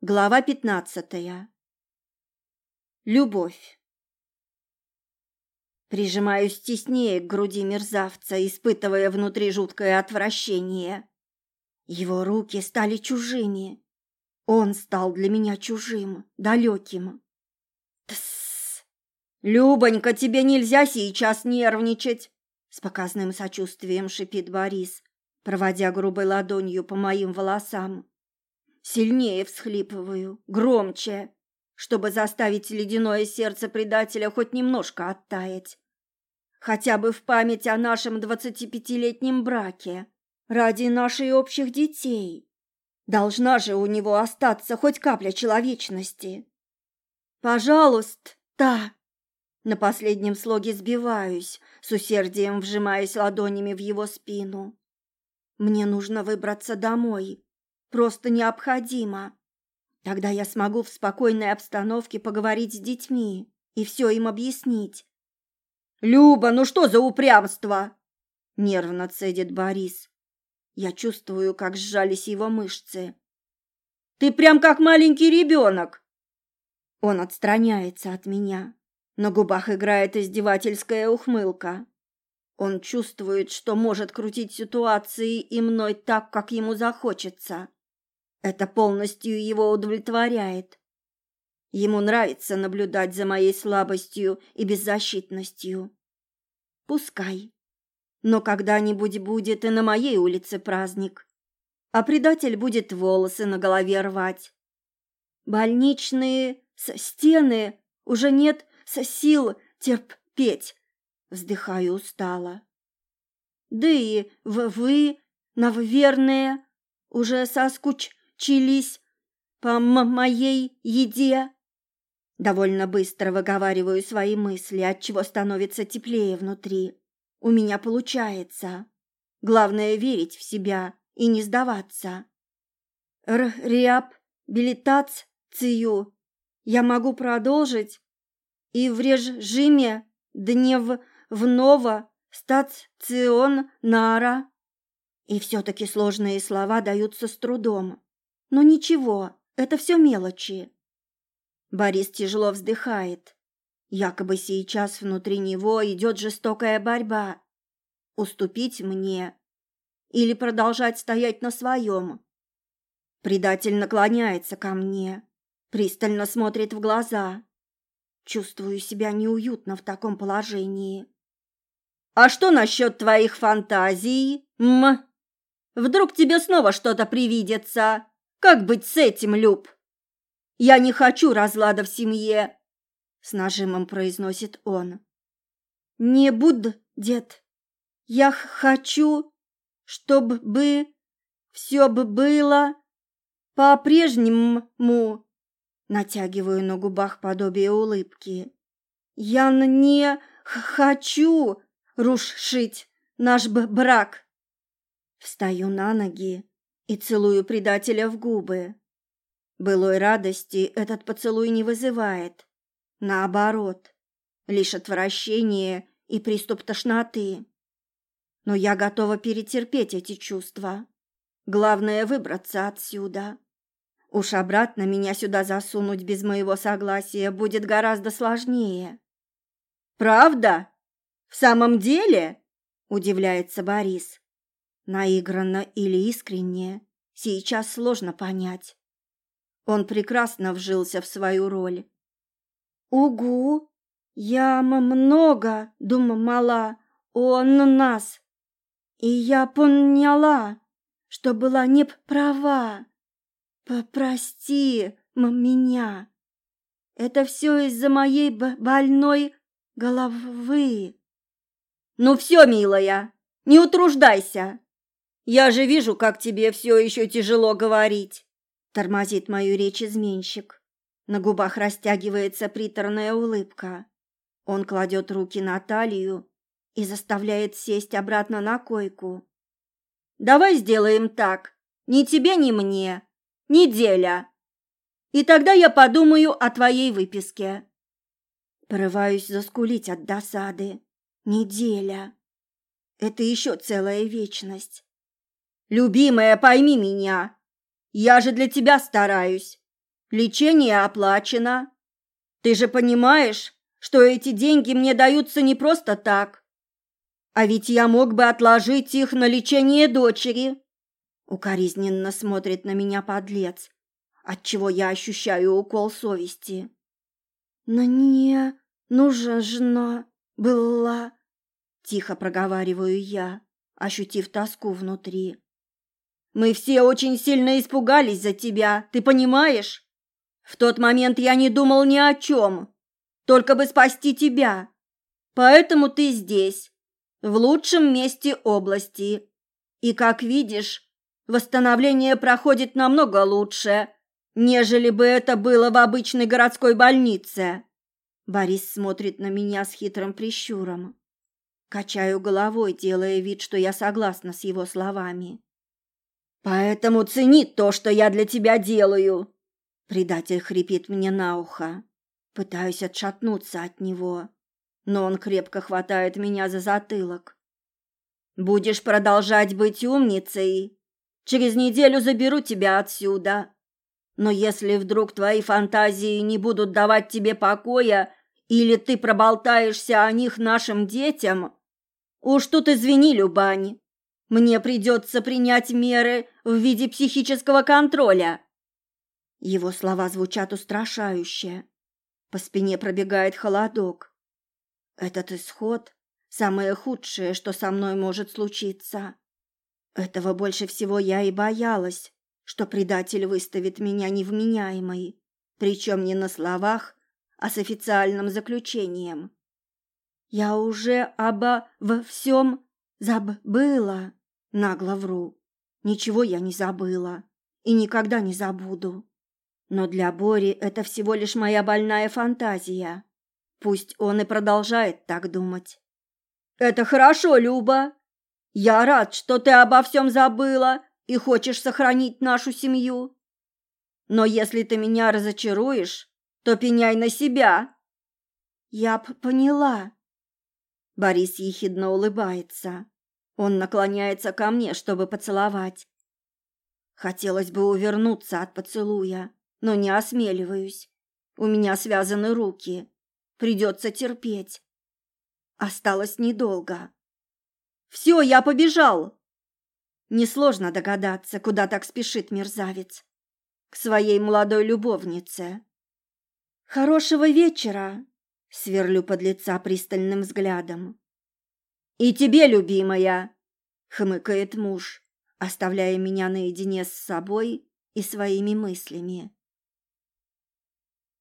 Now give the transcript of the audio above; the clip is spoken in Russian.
Глава пятнадцатая. Любовь. Прижимаюсь теснее к груди мерзавца, испытывая внутри жуткое отвращение. Его руки стали чужими. Он стал для меня чужим, далеким. Тссс. Любонька, тебе нельзя сейчас нервничать, с показным сочувствием шипит Борис, проводя грубой ладонью по моим волосам. Сильнее всхлипываю, громче, чтобы заставить ледяное сердце предателя хоть немножко оттаять. Хотя бы в память о нашем двадцатипятилетнем браке, ради нашей общих детей. Должна же у него остаться хоть капля человечности. Пожалуйста, та. На последнем слоге сбиваюсь, с усердием вжимаясь ладонями в его спину. Мне нужно выбраться домой, просто необходимо. Тогда я смогу в спокойной обстановке поговорить с детьми и все им объяснить. «Люба, ну что за упрямство?» – нервно цедит Борис. Я чувствую, как сжались его мышцы. «Ты прям как маленький ребенок!» Он отстраняется от меня. На губах играет издевательская ухмылка. Он чувствует, что может крутить ситуации и мной так, как ему захочется. Это полностью его удовлетворяет. Ему нравится наблюдать за моей слабостью и беззащитностью. Пускай. Но когда-нибудь будет и на моей улице праздник. А предатель будет волосы на голове рвать. Больничные стены уже нет сил терпеть. Вздыхаю устало. Да и вы, наверное, уже соскуч чились по моей еде. Довольно быстро выговариваю свои мысли, от чего становится теплее внутри. У меня получается. Главное верить в себя и не сдаваться. Реабилитацию я могу продолжить и в режиме дневного стационара. И все-таки сложные слова даются с трудом. Но ничего, это все мелочи. Борис тяжело вздыхает. Якобы сейчас внутри него идет жестокая борьба. Уступить мне или продолжать стоять на своем. Предатель наклоняется ко мне, пристально смотрит в глаза. Чувствую себя неуютно в таком положении. «А что насчет твоих фантазий, м? Вдруг тебе снова что-то привидится?» Как быть с этим, Люб? Я не хочу разлада в семье, с нажимом произносит он. Не буду, дед. Я хочу, чтобы бы все бы было по-прежнему. Натягиваю на губах подобие улыбки. Я не хочу рушить наш брак. Встаю на ноги и целую предателя в губы. Былой радости этот поцелуй не вызывает. Наоборот, лишь отвращение и приступ тошноты. Но я готова перетерпеть эти чувства. Главное выбраться отсюда. Уж обратно меня сюда засунуть без моего согласия будет гораздо сложнее. Правда? В самом деле? удивляется Борис. Наигранно или искренне, сейчас сложно понять. Он прекрасно вжился в свою роль. «Угу! Я много думала о нас, и я поняла, что была не права. Попрости меня. Это все из-за моей больной головы». «Ну все, милая, не утруждайся!» Я же вижу, как тебе все еще тяжело говорить. Тормозит мою речь изменщик. На губах растягивается приторная улыбка. Он кладет руки на талию и заставляет сесть обратно на койку. Давай сделаем так. Ни тебе, ни мне. Неделя. И тогда я подумаю о твоей выписке. Порываюсь заскулить от досады. Неделя. Это еще целая вечность. Любимая, пойми меня. Я же для тебя стараюсь. Лечение оплачено. Ты же понимаешь, что эти деньги мне даются не просто так. А ведь я мог бы отложить их на лечение дочери. Укоризненно смотрит на меня подлец, отчего я ощущаю укол совести. На не нужно было, тихо проговариваю я, ощутив тоску внутри. Мы все очень сильно испугались за тебя, ты понимаешь? В тот момент я не думал ни о чем, только бы спасти тебя. Поэтому ты здесь, в лучшем месте области. И, как видишь, восстановление проходит намного лучше, нежели бы это было в обычной городской больнице. Борис смотрит на меня с хитрым прищуром. Качаю головой, делая вид, что я согласна с его словами. Поэтому цени то, что я для тебя делаю. Предатель хрипит мне на ухо. Пытаюсь отшатнуться от него, но он крепко хватает меня за затылок. Будешь продолжать быть умницей, через неделю заберу тебя отсюда. Но если вдруг твои фантазии не будут давать тебе покоя, или ты проболтаешься о них нашим детям, уж тут извини, Любань, мне придется принять меры в виде психического контроля. Его слова звучат устрашающе. По спине пробегает холодок. Этот исход – самое худшее, что со мной может случиться. Этого больше всего я и боялась, что предатель выставит меня невменяемой, причем не на словах, а с официальным заключением. Я уже обо во всем забыла. Нагло вру. Ничего я не забыла и никогда не забуду. Но для Бори это всего лишь моя больная фантазия. Пусть он и продолжает так думать. Это хорошо, Люба. Я рад, что ты обо всем забыла и хочешь сохранить нашу семью. Но если ты меня разочаруешь, то пеняй на себя. Я поняла. Борис ехидно улыбается. Он наклоняется ко мне, чтобы поцеловать. Хотелось бы увернуться от поцелуя, но не осмеливаюсь. У меня связаны руки. Придется терпеть. Осталось недолго. Все, я побежал. Несложно догадаться, куда так спешит мерзавец. К своей молодой любовнице. Хорошего вечера, сверлю под лица пристальным взглядом. «И тебе, любимая!» — хмыкает муж, оставляя меня наедине с собой и своими мыслями.